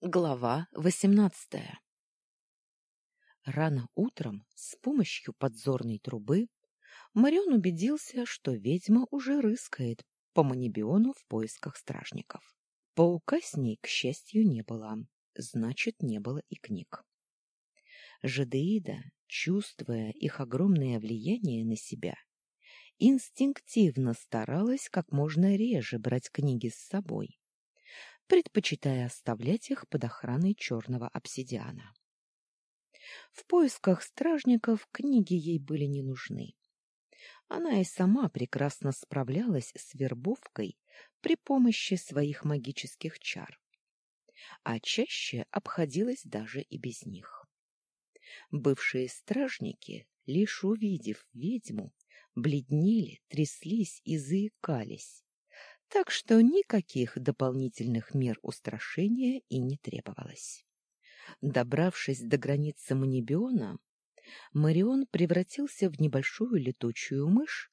Глава восемнадцатая Рано утром с помощью подзорной трубы Марион убедился, что ведьма уже рыскает по Манибиону в поисках стражников. Паука с ней, к счастью, не было, значит, не было и книг. Жадеида, чувствуя их огромное влияние на себя, инстинктивно старалась как можно реже брать книги с собой предпочитая оставлять их под охраной черного обсидиана. В поисках стражников книги ей были не нужны. Она и сама прекрасно справлялась с вербовкой при помощи своих магических чар, а чаще обходилась даже и без них. Бывшие стражники, лишь увидев ведьму, бледнели, тряслись и заикались, так что никаких дополнительных мер устрашения и не требовалось. Добравшись до границы Манибиона, Марион превратился в небольшую летучую мышь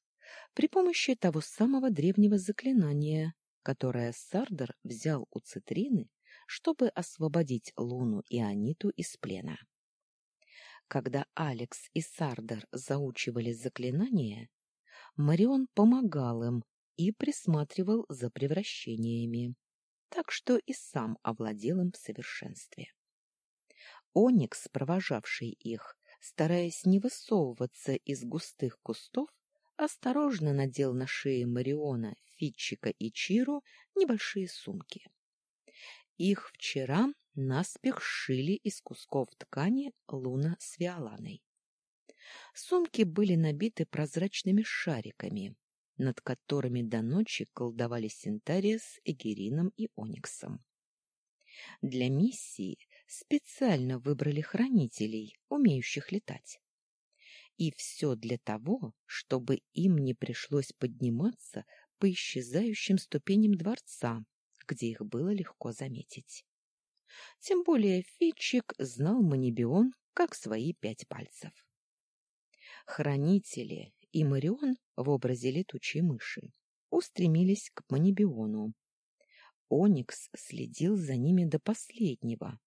при помощи того самого древнего заклинания, которое Сардер взял у Цитрины, чтобы освободить Луну и Аниту из плена. Когда Алекс и Сардер заучивали заклинание, Марион помогал им, и присматривал за превращениями, так что и сам овладел им в совершенстве. Оникс, провожавший их, стараясь не высовываться из густых кустов, осторожно надел на шеи Мариона, Фитчика и Чиру небольшие сумки. Их вчера наспех сшили из кусков ткани Луна с Виоланой. Сумки были набиты прозрачными шариками, над которыми до ночи колдовали Синтария Эгерином и Ониксом. Для миссии специально выбрали хранителей, умеющих летать. И все для того, чтобы им не пришлось подниматься по исчезающим ступеням дворца, где их было легко заметить. Тем более Фитчик знал Манибион как свои пять пальцев. Хранители и Марион в образе летучей мыши устремились к Манибиону. Оникс следил за ними до последнего,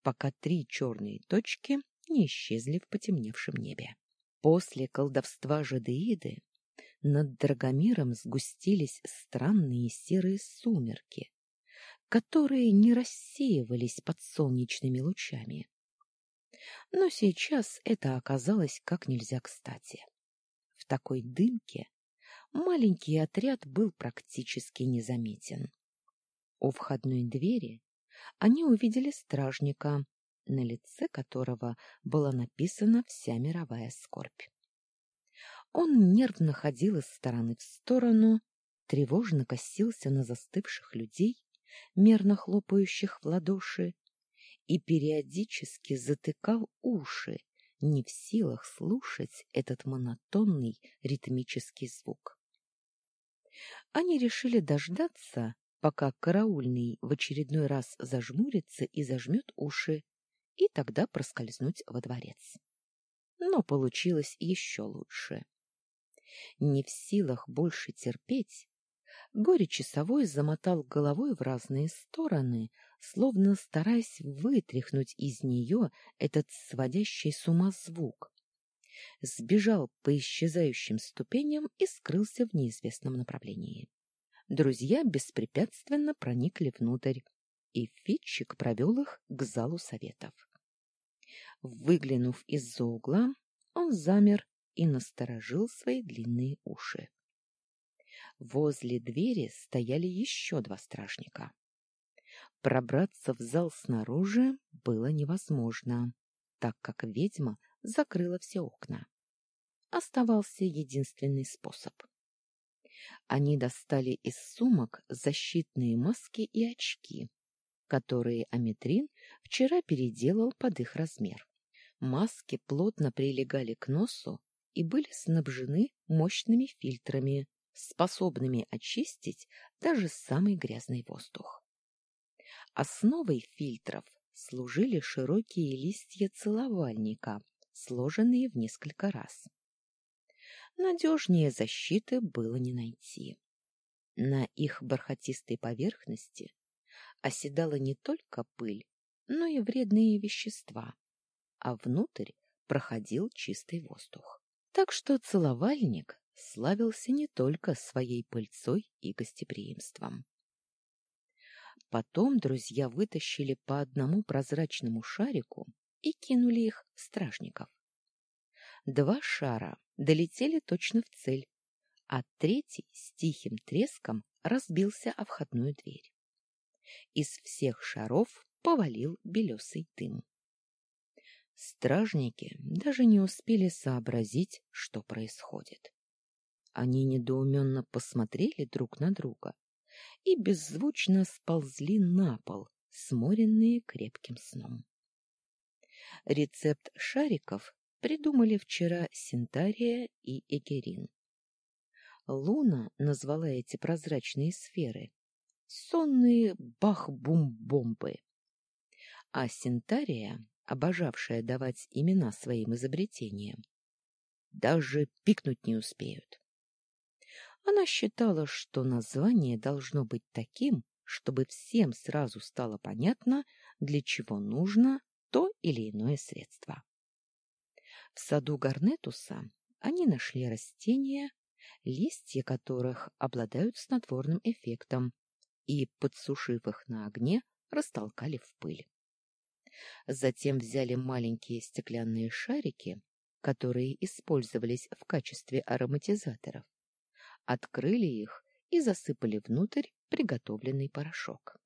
пока три черные точки не исчезли в потемневшем небе. После колдовства Жадеиды над Драгомиром сгустились странные серые сумерки, которые не рассеивались под солнечными лучами. Но сейчас это оказалось как нельзя кстати. В такой дымке маленький отряд был практически незаметен. У входной двери они увидели стражника, на лице которого была написана вся мировая скорбь. Он нервно ходил из стороны в сторону, тревожно косился на застывших людей, мерно хлопающих в ладоши, и периодически затыкал уши, не в силах слушать этот монотонный ритмический звук. Они решили дождаться, пока караульный в очередной раз зажмурится и зажмет уши, и тогда проскользнуть во дворец. Но получилось еще лучше. Не в силах больше терпеть, горе-часовой замотал головой в разные стороны, словно стараясь вытряхнуть из нее этот сводящий с ума звук. Сбежал по исчезающим ступеням и скрылся в неизвестном направлении. Друзья беспрепятственно проникли внутрь, и Фитчик провел их к залу советов. Выглянув из-за угла, он замер и насторожил свои длинные уши. Возле двери стояли еще два стражника. Пробраться в зал снаружи было невозможно, так как ведьма закрыла все окна. Оставался единственный способ. Они достали из сумок защитные маски и очки, которые Аметрин вчера переделал под их размер. Маски плотно прилегали к носу и были снабжены мощными фильтрами, способными очистить даже самый грязный воздух. Основой фильтров служили широкие листья целовальника, сложенные в несколько раз. Надежнее защиты было не найти. На их бархатистой поверхности оседала не только пыль, но и вредные вещества, а внутрь проходил чистый воздух. Так что целовальник славился не только своей пыльцой и гостеприимством. Потом друзья вытащили по одному прозрачному шарику и кинули их в стражников. Два шара долетели точно в цель, а третий с тихим треском разбился о входную дверь. Из всех шаров повалил белесый дым. Стражники даже не успели сообразить, что происходит. Они недоуменно посмотрели друг на друга и беззвучно сползли на пол, сморенные крепким сном. Рецепт шариков придумали вчера Синтария и Эгерин. Луна назвала эти прозрачные сферы сонные бах-бум-бомбы. А Синтария, обожавшая давать имена своим изобретениям, даже пикнуть не успеют. Она считала, что название должно быть таким, чтобы всем сразу стало понятно, для чего нужно то или иное средство. В саду Гарнетуса они нашли растения, листья которых обладают снотворным эффектом, и, подсушив их на огне, растолкали в пыль. Затем взяли маленькие стеклянные шарики, которые использовались в качестве ароматизаторов, открыли их и засыпали внутрь приготовленный порошок.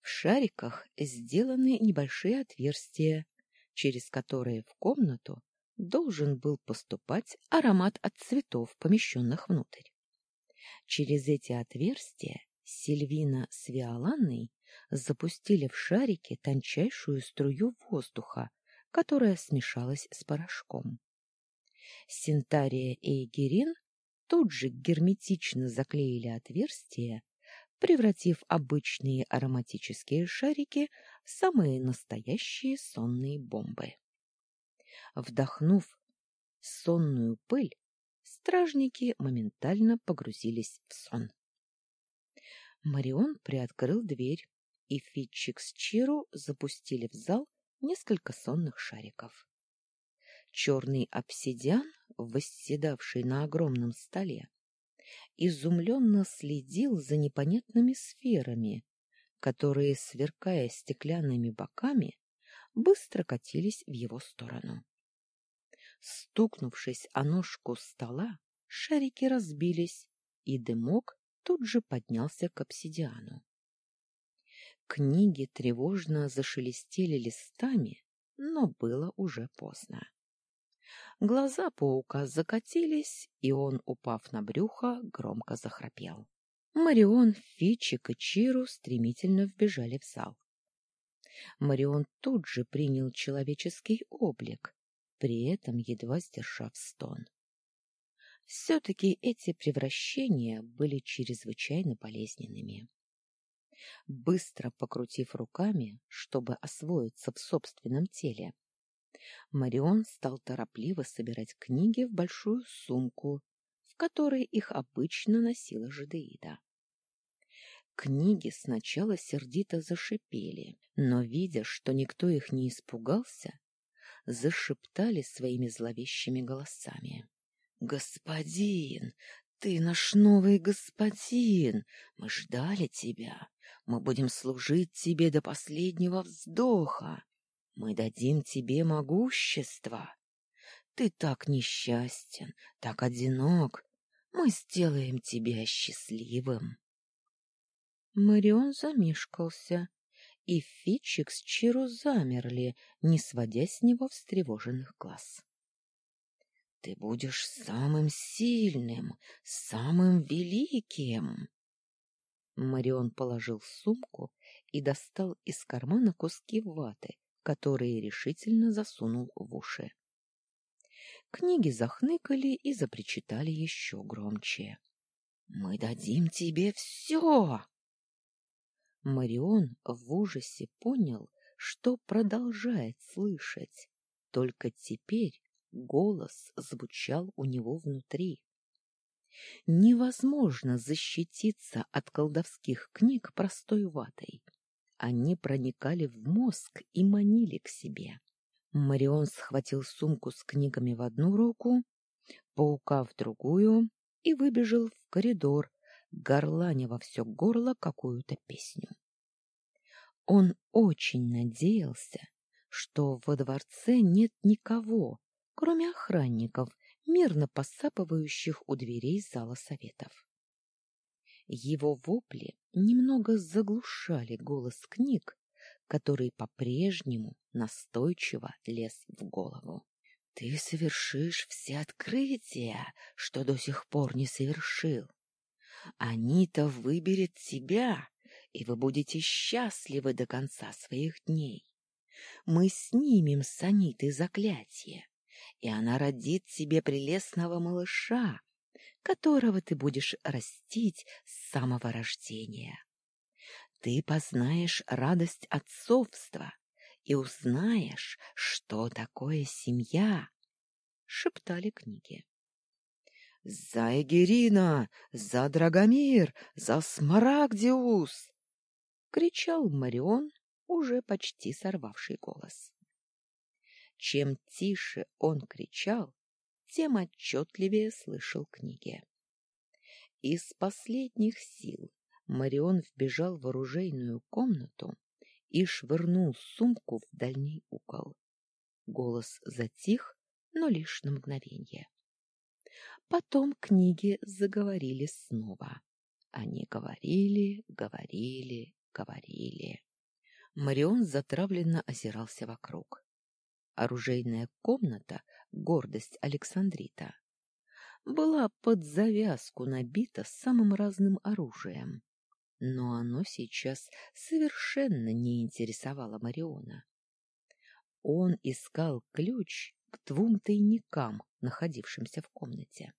В шариках сделаны небольшие отверстия, через которые в комнату должен был поступать аромат от цветов, помещенных внутрь. Через эти отверстия Сильвина с Виоланной запустили в шарики тончайшую струю воздуха, которая смешалась с порошком. Синтария и Эгерин тут же герметично заклеили отверстия, превратив обычные ароматические шарики в самые настоящие сонные бомбы. Вдохнув сонную пыль, стражники моментально погрузились в сон. Марион приоткрыл дверь, и Фитчик с Чиру запустили в зал несколько сонных шариков. Черный обсидиан, восседавший на огромном столе, изумленно следил за непонятными сферами, которые, сверкая стеклянными боками, быстро катились в его сторону. Стукнувшись о ножку стола, шарики разбились, и дымок тут же поднялся к обсидиану. Книги тревожно зашелестели листами, но было уже поздно. Глаза паука закатились, и он, упав на брюхо, громко захрапел. Марион, Фичик и Чиру стремительно вбежали в зал. Марион тут же принял человеческий облик, при этом едва сдержав стон. Все-таки эти превращения были чрезвычайно болезненными. Быстро покрутив руками, чтобы освоиться в собственном теле, Марион стал торопливо собирать книги в большую сумку, в которой их обычно носила жадеида. Книги сначала сердито зашипели, но, видя, что никто их не испугался, зашептали своими зловещими голосами. — Господин, ты наш новый господин, мы ждали тебя, мы будем служить тебе до последнего вздоха, мы дадим тебе могущество. Ты так несчастен, так одинок, мы сделаем тебя счастливым. Марион замешкался, и Фитчик с Чиру замерли, не сводя с него встревоженных глаз. — Ты будешь самым сильным, самым великим! Марион положил сумку и достал из кармана куски ваты, которые решительно засунул в уши. Книги захныкали и запричитали еще громче. — Мы дадим тебе все! Марион в ужасе понял, что продолжает слышать, только теперь голос звучал у него внутри. Невозможно защититься от колдовских книг простой ватой. Они проникали в мозг и манили к себе. Марион схватил сумку с книгами в одну руку, паука в другую и выбежал в коридор, горланя во все горло какую-то песню. Он очень надеялся, что во дворце нет никого, кроме охранников, мирно посапывающих у дверей зала советов. Его вопли немного заглушали голос книг, который по-прежнему настойчиво лез в голову. Ты совершишь все открытия, что до сих пор не совершил. Анита выберет тебя, и вы будете счастливы до конца своих дней. Мы снимем с Аниты заклятие, и она родит себе прелестного малыша, которого ты будешь растить с самого рождения. Ты познаешь радость отцовства и узнаешь, что такое семья, — шептали книги. — За Эгерина! За Драгомир! За Смарагдиус! — кричал Марион, уже почти сорвавший голос. Чем тише он кричал, тем отчетливее слышал книги. Из последних сил Марион вбежал в оружейную комнату и швырнул сумку в дальний угол. Голос затих, но лишь на мгновение. Потом книги заговорили снова. Они говорили, говорили, говорили. Марион затравленно озирался вокруг. Оружейная комната, гордость Александрита, была под завязку набита самым разным оружием. Но оно сейчас совершенно не интересовало Мариона. Он искал ключ к двум тайникам, находившимся в комнате.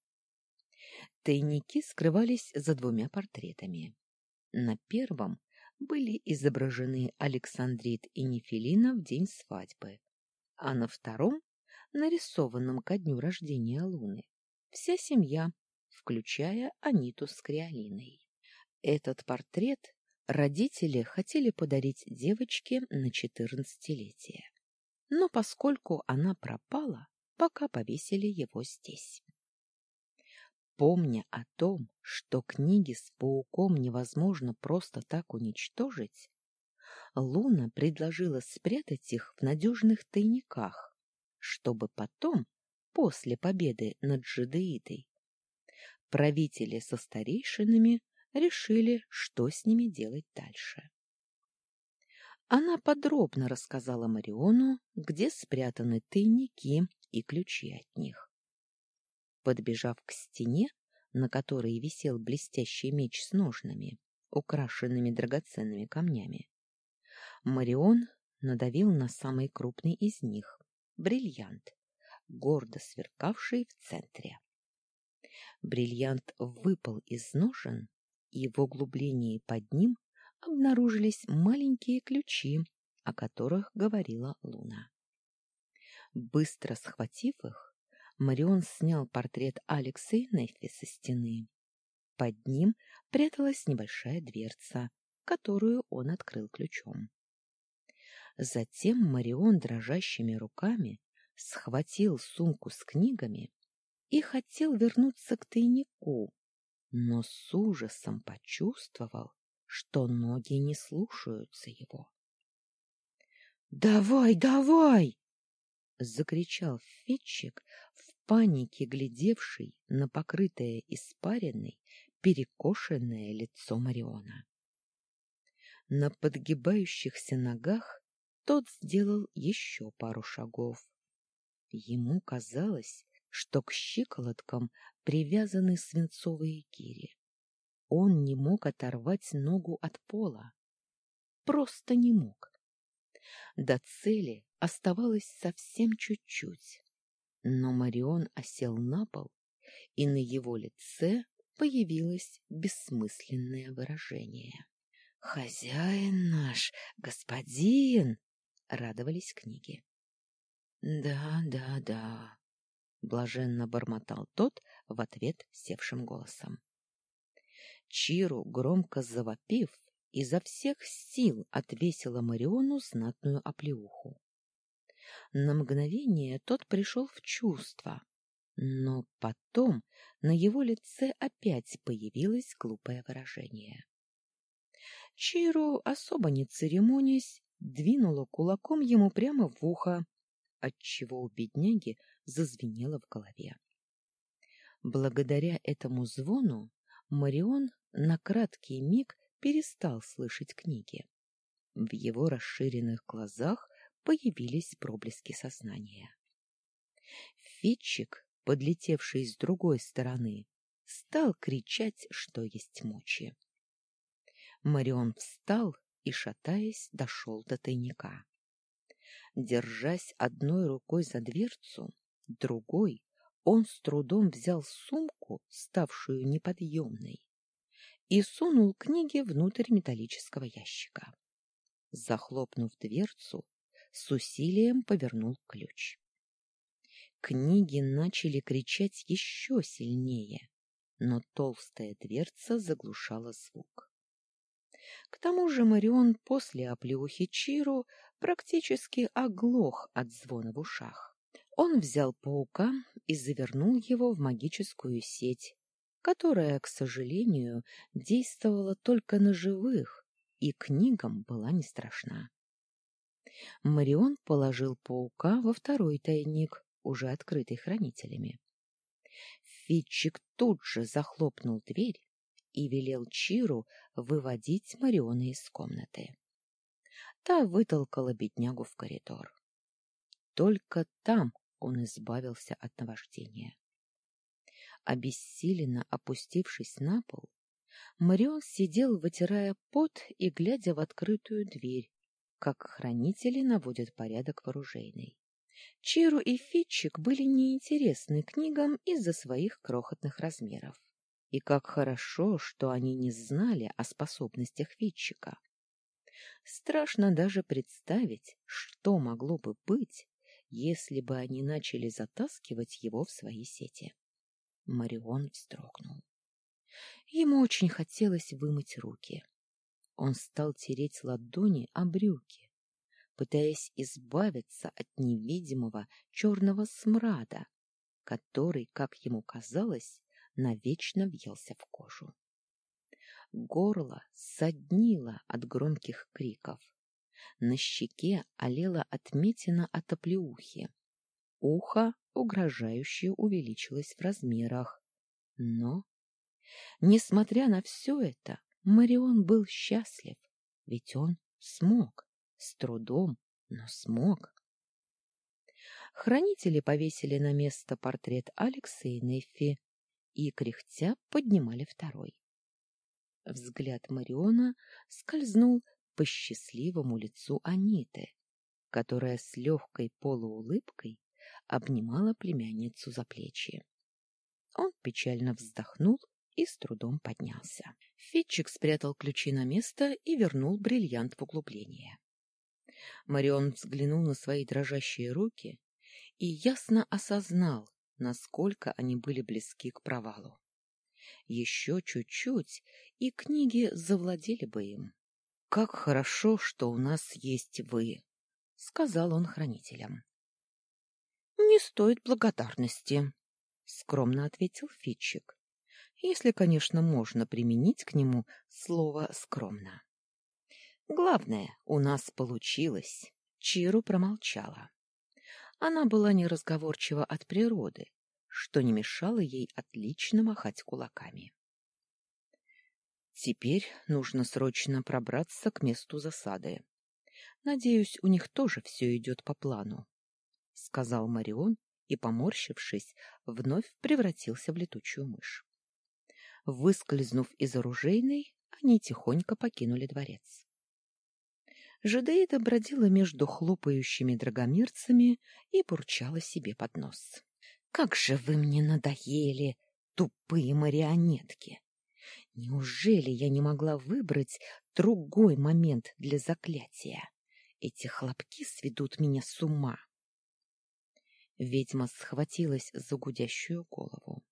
Тайники скрывались за двумя портретами. На первом были изображены Александрит и Нефелина в день свадьбы, а на втором, нарисованном ко дню рождения Луны, вся семья, включая Аниту с Криолиной. Этот портрет родители хотели подарить девочке на четырнадцатилетие. Но поскольку она пропала, пока повесили его здесь. Помня о том, что книги с пауком невозможно просто так уничтожить, Луна предложила спрятать их в надежных тайниках, чтобы потом, после победы над Жидеидой, правители со старейшинами решили, что с ними делать дальше. Она подробно рассказала Мариону, где спрятаны тайники и ключи от них. Подбежав к стене, на которой висел блестящий меч с ножнами, украшенными драгоценными камнями, Марион надавил на самый крупный из них — бриллиант, гордо сверкавший в центре. Бриллиант выпал из ножен и в углублении под ним обнаружились маленькие ключи, о которых говорила Луна. Быстро схватив их, Марион снял портрет Алекса и Нефи со стены. Под ним пряталась небольшая дверца, которую он открыл ключом. Затем Марион дрожащими руками схватил сумку с книгами и хотел вернуться к тайнику, но с ужасом почувствовал, что ноги не слушаются его. «Давай, давай!» — закричал Фитчик, в панике глядевший на покрытое испаренной, перекошенное лицо Мариона. На подгибающихся ногах тот сделал еще пару шагов. Ему казалось, что к щиколоткам привязаны свинцовые гири. Он не мог оторвать ногу от пола. Просто не мог. До цели оставалось совсем чуть-чуть. Но Марион осел на пол, и на его лице появилось бессмысленное выражение. «Хозяин наш, господин!» — радовались книги. «Да, да, да», — блаженно бормотал тот в ответ севшим голосом. Чиру, громко завопив, изо всех сил отвесила Мариону знатную оплеуху. На мгновение тот пришел в чувство, но потом на его лице опять появилось глупое выражение. Чиру, особо не церемонясь, двинула кулаком ему прямо в ухо, отчего у бедняги зазвенело в голове. Благодаря этому звону Марион на краткий миг перестал слышать книги. В его расширенных глазах появились проблески сознания. Фитчик, подлетевший с другой стороны, стал кричать, что есть мочи. Марион встал и, шатаясь, дошел до тайника. Держась одной рукой за дверцу, другой он с трудом взял сумку, ставшую неподъемной, и сунул книги внутрь металлического ящика. Захлопнув дверцу, с усилием повернул ключ. Книги начали кричать еще сильнее, но толстая дверца заглушала звук. К тому же Марион после оплеухи Чиру практически оглох от звона в ушах. Он взял паука и завернул его в магическую сеть, которая, к сожалению, действовала только на живых и книгам была не страшна. Марион положил паука во второй тайник, уже открытый хранителями. Фитчик тут же захлопнул дверь и велел Чиру выводить Мариона из комнаты. Та вытолкала беднягу в коридор. Только там он избавился от наваждения. Обессиленно опустившись на пол, Марион сидел, вытирая пот и глядя в открытую дверь, как хранители наводят порядок в оружейной. Чиру и Фитчик были неинтересны книгам из-за своих крохотных размеров. И как хорошо, что они не знали о способностях Фитчика. Страшно даже представить, что могло бы быть, если бы они начали затаскивать его в свои сети. Марион вздрогнул. Ему очень хотелось вымыть руки. Он стал тереть ладони о брюки, пытаясь избавиться от невидимого черного смрада, который, как ему казалось, навечно въелся в кожу. Горло соднило от громких криков. На щеке олела отметина от оплеухи. Ухо угрожающе увеличилось в размерах. Но, несмотря на все это, Марион был счастлив, ведь он смог, с трудом, но смог. Хранители повесили на место портрет Алекса и Неффи и, кряхтя, поднимали второй. Взгляд Мариона скользнул по счастливому лицу Аниты, которая с легкой полуулыбкой обнимала племянницу за плечи. Он печально вздохнул и с трудом поднялся. Фитчик спрятал ключи на место и вернул бриллиант в углубление. Марион взглянул на свои дрожащие руки и ясно осознал, насколько они были близки к провалу. Еще чуть-чуть, и книги завладели бы им. — Как хорошо, что у нас есть вы, — сказал он хранителям. — Не стоит благодарности, — скромно ответил Фитчик, если, конечно, можно применить к нему слово «скромно». Главное, у нас получилось. Чиру промолчала. Она была неразговорчива от природы, что не мешало ей отлично махать кулаками. Теперь нужно срочно пробраться к месту засады. Надеюсь, у них тоже все идет по плану, — сказал Марион и, поморщившись, вновь превратился в летучую мышь. Выскользнув из оружейной, они тихонько покинули дворец. Жадеида бродила между хлопающими драгомирцами и бурчала себе под нос. — Как же вы мне надоели, тупые марионетки! Неужели я не могла выбрать другой момент для заклятия? Эти хлопки сведут меня с ума. Ведьма схватилась за гудящую голову.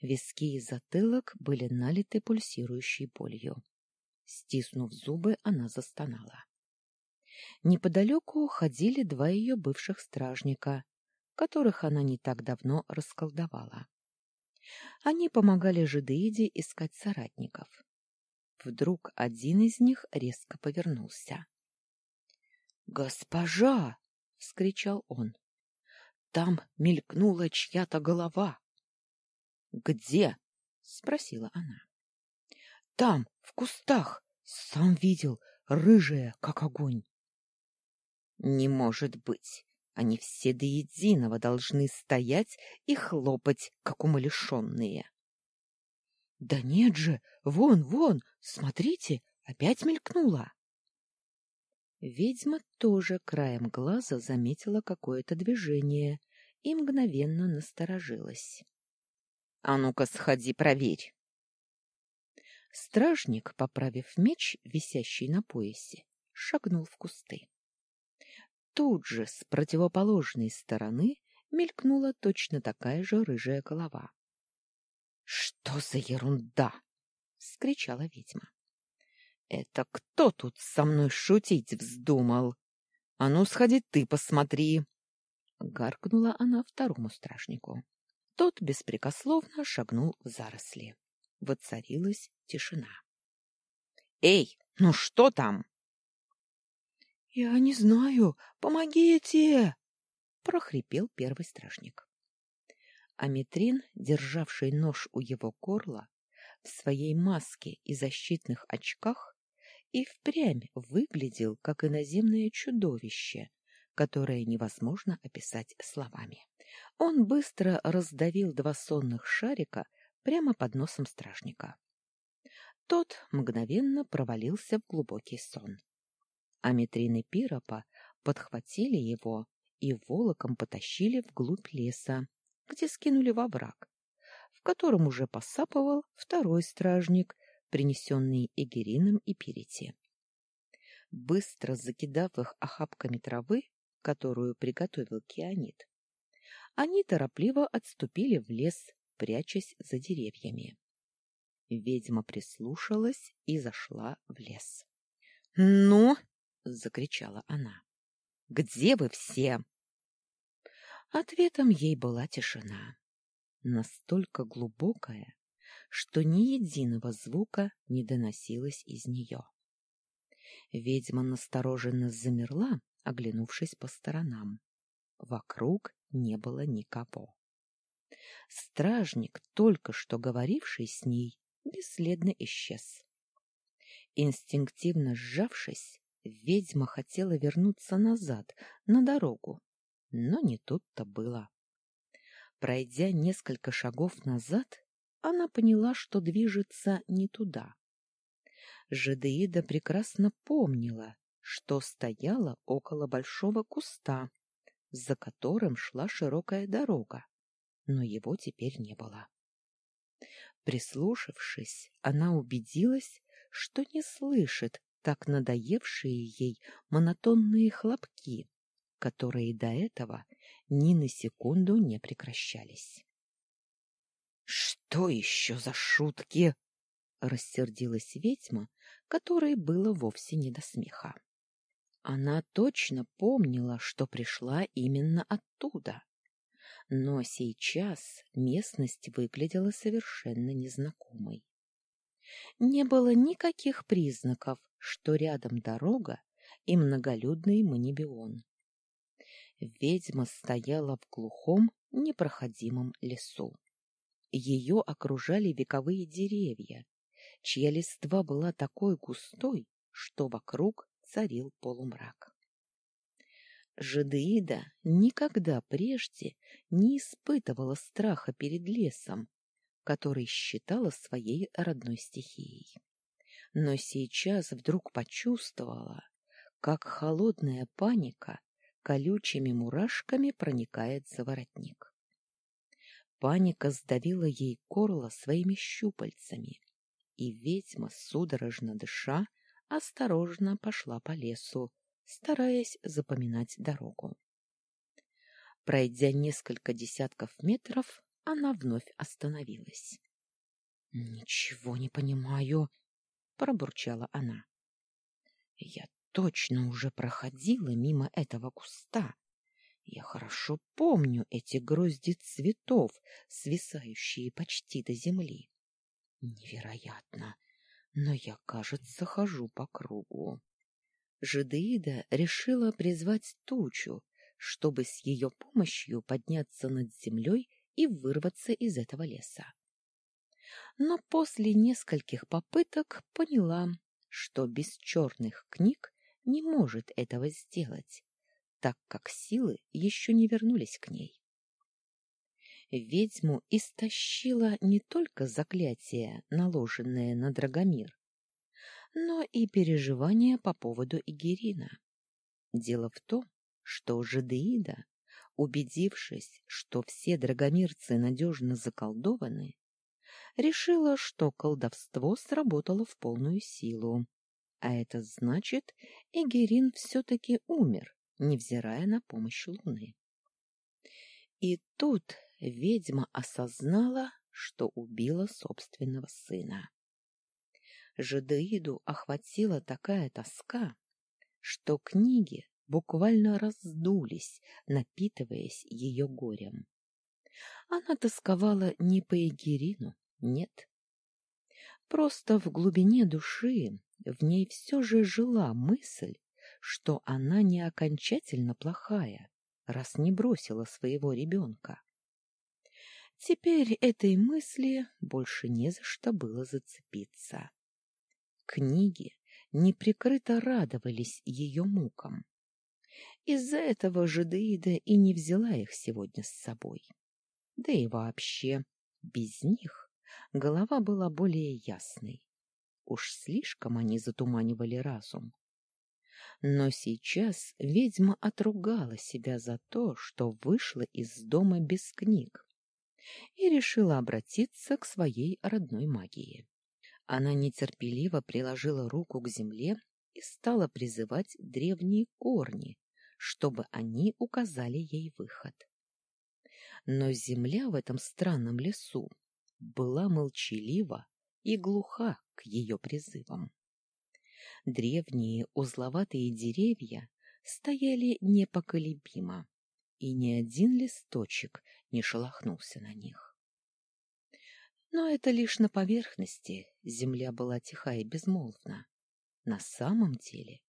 Виски и затылок были налиты пульсирующей болью. Стиснув зубы, она застонала. Неподалеку ходили два ее бывших стражника, которых она не так давно расколдовала. Они помогали жидеиде искать соратников. Вдруг один из них резко повернулся. «Госпожа!» — вскричал он. «Там мелькнула чья-то голова». «Где?» — спросила она. «Там, в кустах. Сам видел, рыжая, как огонь». «Не может быть. Они все до единого должны стоять и хлопать, как умалишенные». «Да нет же! Вон, вон! Смотрите, опять мелькнула!» Ведьма тоже краем глаза заметила какое-то движение и мгновенно насторожилась. — А ну-ка, сходи, проверь. Стражник, поправив меч, висящий на поясе, шагнул в кусты. Тут же с противоположной стороны мелькнула точно такая же рыжая голова. — Что за ерунда! — скричала ведьма. Это кто тут со мной шутить вздумал? А ну, сходи ты, посмотри. Гаркнула она второму стражнику. Тот беспрекословно шагнул в заросли. Воцарилась тишина. Эй, ну что там? Я не знаю. Помогите! прохрипел первый стражник. Аметрин, державший нож у его горла, в своей маске и защитных очках, и впрямь выглядел как иноземное чудовище, которое невозможно описать словами. Он быстро раздавил два сонных шарика прямо под носом стражника. Тот мгновенно провалился в глубокий сон. А Метрины Пиропа подхватили его и волоком потащили вглубь леса, где скинули во враг, в котором уже посапывал второй стражник, принесенные Эгерином и Перети. Быстро закидав их охапками травы, которую приготовил Кианит, они торопливо отступили в лес, прячась за деревьями. Ведьма прислушалась и зашла в лес. — Ну! — закричала она. — Где вы все? Ответом ей была тишина, настолько глубокая, что ни единого звука не доносилось из нее. Ведьма настороженно замерла, оглянувшись по сторонам. Вокруг не было никого. Стражник, только что говоривший с ней, бесследно исчез. Инстинктивно сжавшись, ведьма хотела вернуться назад, на дорогу, но не тут-то было. Пройдя несколько шагов назад, она поняла, что движется не туда. Жадеида прекрасно помнила, что стояла около большого куста, за которым шла широкая дорога, но его теперь не было. Прислушавшись, она убедилась, что не слышит так надоевшие ей монотонные хлопки, которые до этого ни на секунду не прекращались. Что еще за шутки? Рассердилась ведьма, которой было вовсе не до смеха. Она точно помнила, что пришла именно оттуда. Но сейчас местность выглядела совершенно незнакомой. Не было никаких признаков, что рядом дорога и многолюдный Манибион. Ведьма стояла в глухом, непроходимом лесу. Ее окружали вековые деревья, чья листва была такой густой, что вокруг царил полумрак. Жадеида никогда прежде не испытывала страха перед лесом, который считала своей родной стихией. Но сейчас вдруг почувствовала, как холодная паника колючими мурашками проникает за воротник. Паника сдавила ей горло своими щупальцами, и ведьма, судорожно дыша, осторожно пошла по лесу, стараясь запоминать дорогу. Пройдя несколько десятков метров, она вновь остановилась. — Ничего не понимаю, пробурчала она. Я точно уже проходила мимо этого куста. Я хорошо помню эти грозди цветов, свисающие почти до земли. Невероятно, но я, кажется, хожу по кругу. Жидеида решила призвать тучу, чтобы с ее помощью подняться над землей и вырваться из этого леса. Но после нескольких попыток поняла, что без черных книг не может этого сделать, так как силы еще не вернулись к ней. Ведьму истощило не только заклятие, наложенное на Драгомир, но и переживания по поводу Игерина. Дело в том, что Жадеида, убедившись, что все драгомирцы надежно заколдованы, решила, что колдовство сработало в полную силу, а это значит, Эгерин все-таки умер, невзирая на помощь Луны. И тут ведьма осознала, что убила собственного сына. Жадеиду охватила такая тоска, что книги буквально раздулись, напитываясь ее горем. Она тосковала не по Эгерину, нет. Просто в глубине души в ней все же жила мысль, что она не окончательно плохая, раз не бросила своего ребенка. Теперь этой мысли больше не за что было зацепиться. Книги неприкрыто радовались ее мукам. Из-за этого жидеида и не взяла их сегодня с собой. Да и вообще, без них голова была более ясной. Уж слишком они затуманивали разум. Но сейчас ведьма отругала себя за то, что вышла из дома без книг, и решила обратиться к своей родной магии. Она нетерпеливо приложила руку к земле и стала призывать древние корни, чтобы они указали ей выход. Но земля в этом странном лесу была молчалива и глуха к ее призывам. Древние узловатые деревья стояли непоколебимо, и ни один листочек не шелохнулся на них. Но это лишь на поверхности земля была тиха и безмолвна. На самом деле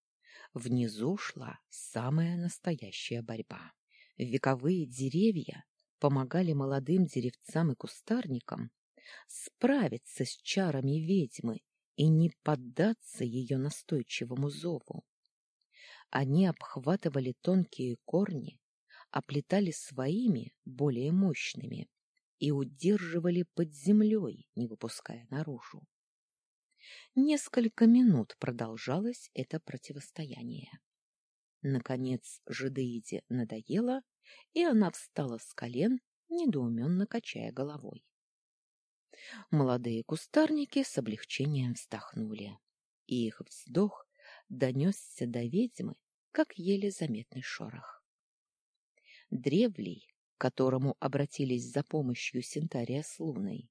внизу шла самая настоящая борьба. Вековые деревья помогали молодым деревцам и кустарникам справиться с чарами ведьмы и не поддаться ее настойчивому зову. Они обхватывали тонкие корни, оплетали своими, более мощными, и удерживали под землей, не выпуская наружу. Несколько минут продолжалось это противостояние. Наконец жидеиде надоело, и она встала с колен, недоуменно качая головой. Молодые кустарники с облегчением вздохнули, и их вздох донесся до ведьмы, как еле заметный шорох. Древлей, к которому обратились за помощью Синтария с Луной,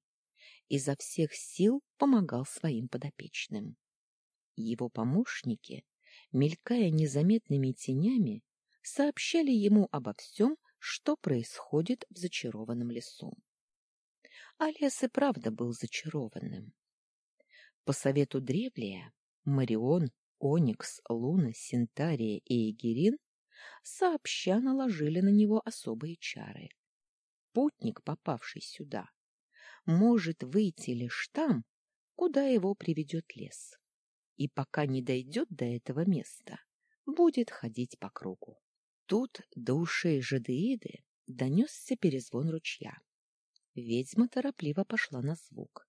изо всех сил помогал своим подопечным. Его помощники, мелькая незаметными тенями, сообщали ему обо всем, что происходит в зачарованном лесу. А лес и правда был зачарованным. По совету Древлия, Марион, Оникс, Луна, Синтария и Эгерин сообща наложили на него особые чары. Путник, попавший сюда, может выйти лишь там, куда его приведет лес. И пока не дойдет до этого места, будет ходить по кругу. Тут до ушей Жадеиды донесся перезвон ручья. Ведьма торопливо пошла на звук.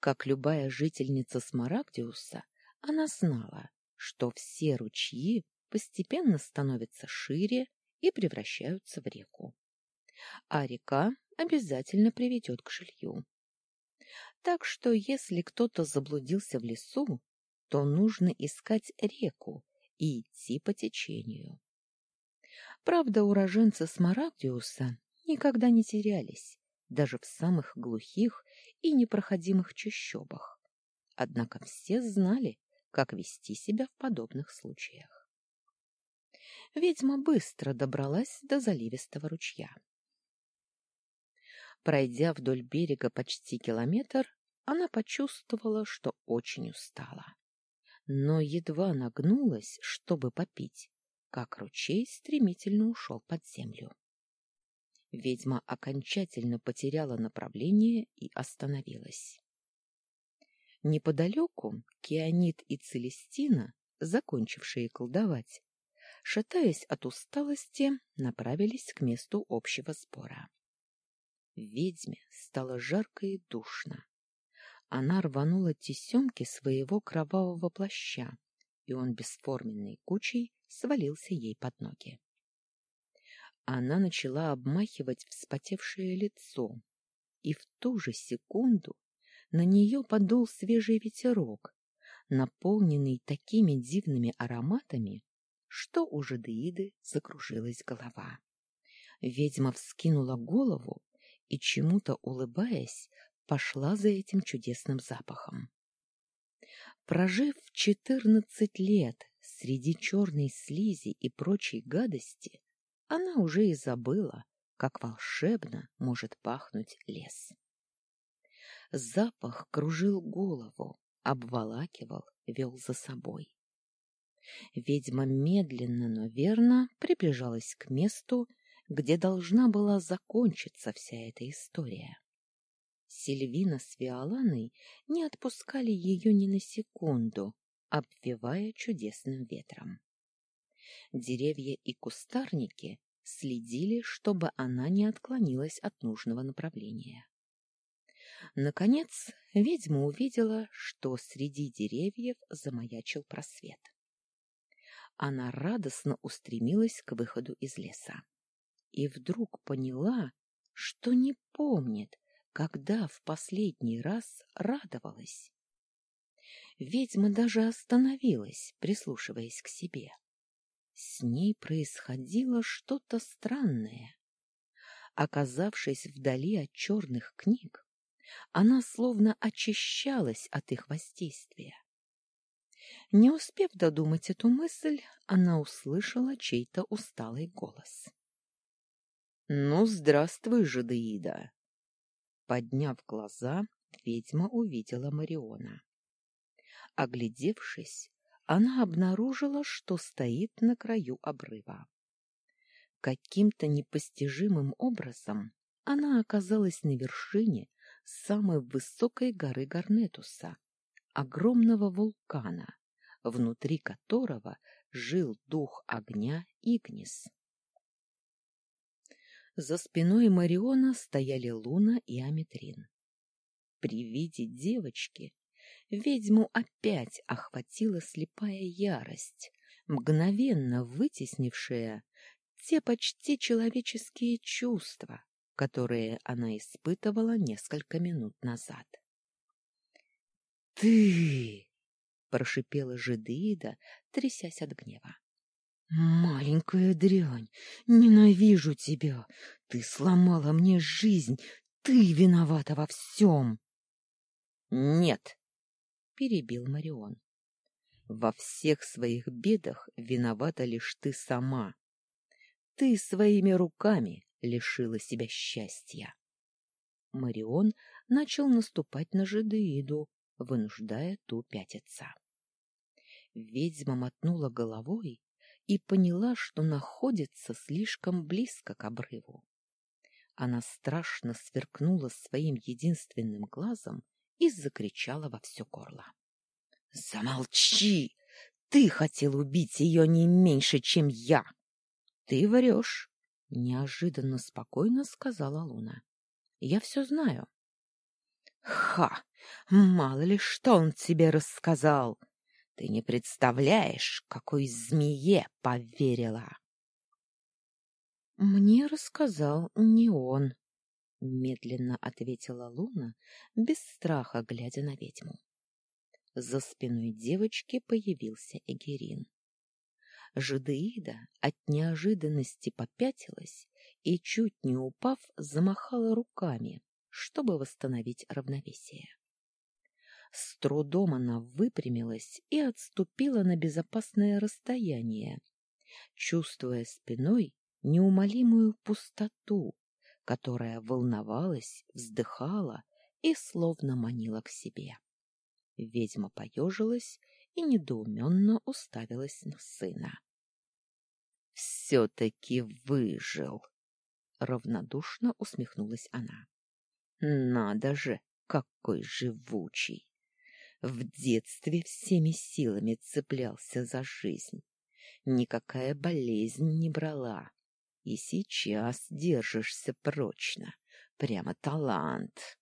Как любая жительница Смарагдиуса, она знала, что все ручьи постепенно становятся шире и превращаются в реку. А река обязательно приведет к жилью. Так что если кто-то заблудился в лесу, то нужно искать реку и идти по течению. Правда, уроженцы Смарагдиуса никогда не терялись, даже в самых глухих и непроходимых чащобах. однако все знали, как вести себя в подобных случаях. Ведьма быстро добралась до заливистого ручья. Пройдя вдоль берега почти километр, она почувствовала, что очень устала. Но едва нагнулась, чтобы попить, как ручей стремительно ушел под землю. Ведьма окончательно потеряла направление и остановилась. Неподалеку Кианит и Целестина, закончившие колдовать, шатаясь от усталости, направились к месту общего сбора. Ведьме стало жарко и душно. Она рванула тесемки своего кровавого плаща, и он бесформенной кучей свалился ей под ноги. Она начала обмахивать вспотевшее лицо, и в ту же секунду на нее подул свежий ветерок, наполненный такими дивными ароматами, что у жадеиды закружилась голова. Ведьма вскинула голову и, чему-то улыбаясь, пошла за этим чудесным запахом. Прожив четырнадцать лет среди черной слизи и прочей гадости, она уже и забыла, как волшебно может пахнуть лес. Запах кружил голову, обволакивал, вел за собой. Ведьма медленно, но верно приближалась к месту, где должна была закончиться вся эта история. Сильвина с Виоланой не отпускали ее ни на секунду, обвивая чудесным ветром. Деревья и кустарники следили, чтобы она не отклонилась от нужного направления. Наконец, ведьма увидела, что среди деревьев замаячил просвет. Она радостно устремилась к выходу из леса. И вдруг поняла, что не помнит, когда в последний раз радовалась. Ведьма даже остановилась, прислушиваясь к себе. С ней происходило что-то странное. Оказавшись вдали от черных книг, она словно очищалась от их воздействия. Не успев додумать эту мысль, она услышала чей-то усталый голос. — Ну, здравствуй, жадеида! Подняв глаза, ведьма увидела Мариона. Оглядевшись, она обнаружила, что стоит на краю обрыва. Каким-то непостижимым образом она оказалась на вершине самой высокой горы Гарнетуса, огромного вулкана, внутри которого жил дух огня Игнис. За спиной Мариона стояли Луна и Аметрин. При виде девочки ведьму опять охватила слепая ярость, мгновенно вытеснившая те почти человеческие чувства, которые она испытывала несколько минут назад. «Ты!» — прошипела Жидеида, трясясь от гнева. «Маленькая дрянь! Ненавижу тебя! Ты сломала мне жизнь! Ты виновата во всем!» «Нет!» Перебил Марион. Во всех своих бедах виновата лишь ты сама. Ты своими руками лишила себя счастья. Марион начал наступать на жидеиду, вынуждая ту пятиться. Ведьма мотнула головой и поняла, что находится слишком близко к обрыву. Она страшно сверкнула своим единственным глазом и закричала во все горло. — Замолчи! Ты хотел убить ее не меньше, чем я! — Ты врешь! — неожиданно спокойно сказала Луна. — Я все знаю. — Ха! Мало ли что он тебе рассказал! Ты не представляешь, какой змее поверила! — Мне рассказал не он, — медленно ответила Луна, без страха глядя на ведьму. За спиной девочки появился Эгерин. Жадеида от неожиданности попятилась и, чуть не упав, замахала руками, чтобы восстановить равновесие. С трудом она выпрямилась и отступила на безопасное расстояние, чувствуя спиной неумолимую пустоту, которая волновалась, вздыхала и словно манила к себе. Ведьма поежилась и недоуменно уставилась на сына. — Все-таки выжил! — равнодушно усмехнулась она. — Надо же, какой живучий! В детстве всеми силами цеплялся за жизнь. Никакая болезнь не брала. И сейчас держишься прочно. Прямо талант.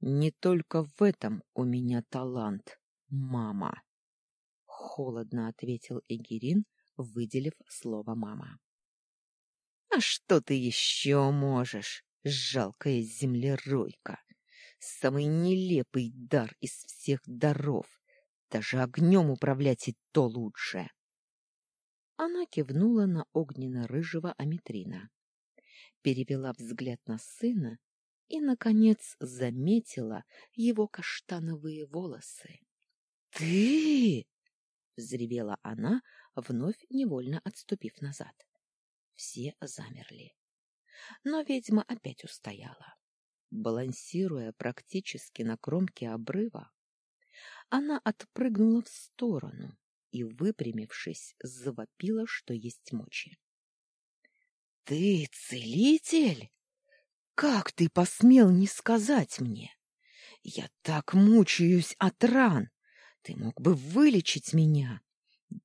Не только в этом у меня талант, мама. Холодно ответил Эгерин, выделив слово «мама». «А что ты еще можешь, жалкая землеройка? Самый нелепый дар из всех даров. Даже огнем управлять и то лучше!» Она кивнула на огненно-рыжего Аметрина, перевела взгляд на сына и, наконец, заметила его каштановые волосы. «Ты!» — взревела она, вновь невольно отступив назад. Все замерли. Но ведьма опять устояла. Балансируя практически на кромке обрыва, она отпрыгнула в сторону, и, выпрямившись, завопила, что есть мочи. — Ты целитель? Как ты посмел не сказать мне? Я так мучаюсь от ран. Ты мог бы вылечить меня.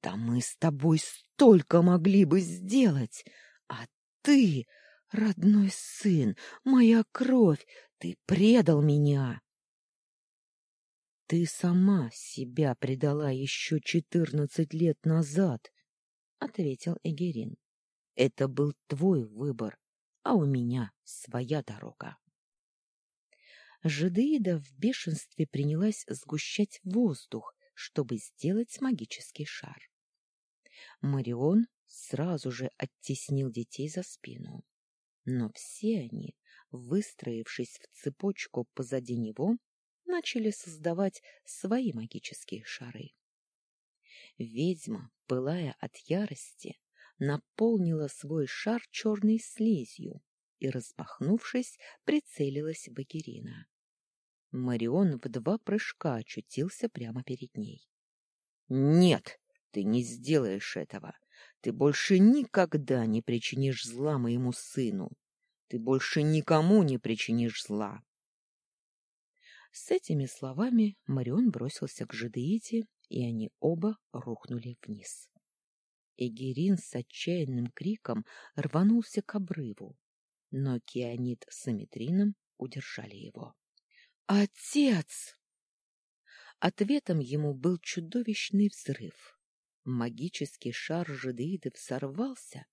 Да мы с тобой столько могли бы сделать. А ты, родной сын, моя кровь, ты предал меня. Ты сама себя предала еще четырнадцать лет назад, ответил Эгерин. Это был твой выбор, а у меня своя дорога. Жидеида в бешенстве принялась сгущать воздух, чтобы сделать магический шар. Марион сразу же оттеснил детей за спину. Но все они, выстроившись в цепочку позади него, начали создавать свои магические шары. Ведьма, пылая от ярости, наполнила свой шар черной слизью и, распахнувшись, прицелилась в Агирина. Марион в два прыжка очутился прямо перед ней. — Нет, ты не сделаешь этого. Ты больше никогда не причинишь зла моему сыну. Ты больше никому не причинишь зла. С этими словами Марион бросился к Жидеите, и они оба рухнули вниз. Эгерин с отчаянным криком рванулся к обрыву, но Кианит с Аметрином удержали его. «Отец!» Ответом ему был чудовищный взрыв. Магический шар Жидеиды взорвался,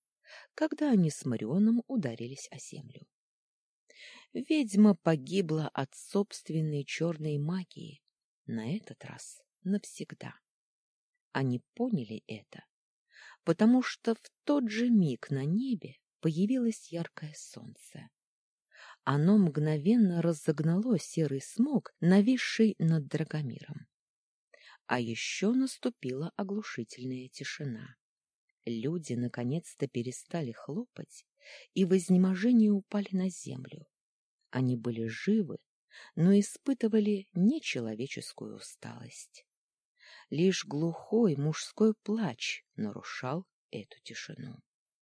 когда они с Марионом ударились о землю. Ведьма погибла от собственной черной магии, на этот раз навсегда. Они поняли это, потому что в тот же миг на небе появилось яркое солнце. Оно мгновенно разогнало серый смог, нависший над Драгомиром. А еще наступила оглушительная тишина. Люди наконец-то перестали хлопать и в изнеможении упали на землю, они были живы, но испытывали нечеловеческую усталость. Лишь глухой мужской плач нарушал эту тишину.